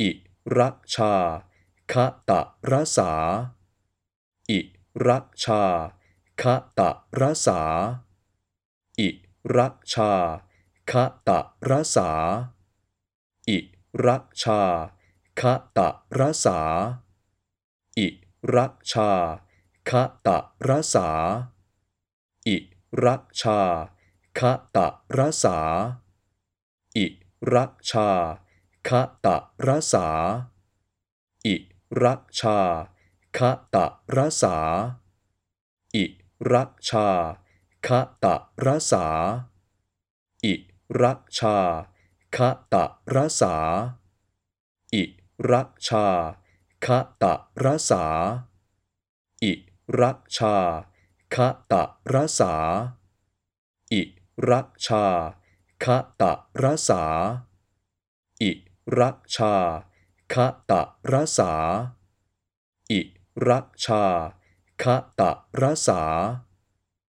อิรัชาคะตะระสา อิรัชาคะตะระสา อิรัชาคะตะระสา อิรัชาคะตะระสา อิรัชาคะตะระสา อิรัชาคะตะระสา อิรัชา คะตะระสา อิรัชาคะตะระสา อิรัชาคะตะระสา อิรัชาคะตะระสา อิรัชาคะตะระสา อิรัชาคะตะระสา อิรัชาคะตะระสาอิ รัชาคะตะระสา อิรัชาคะตะระสา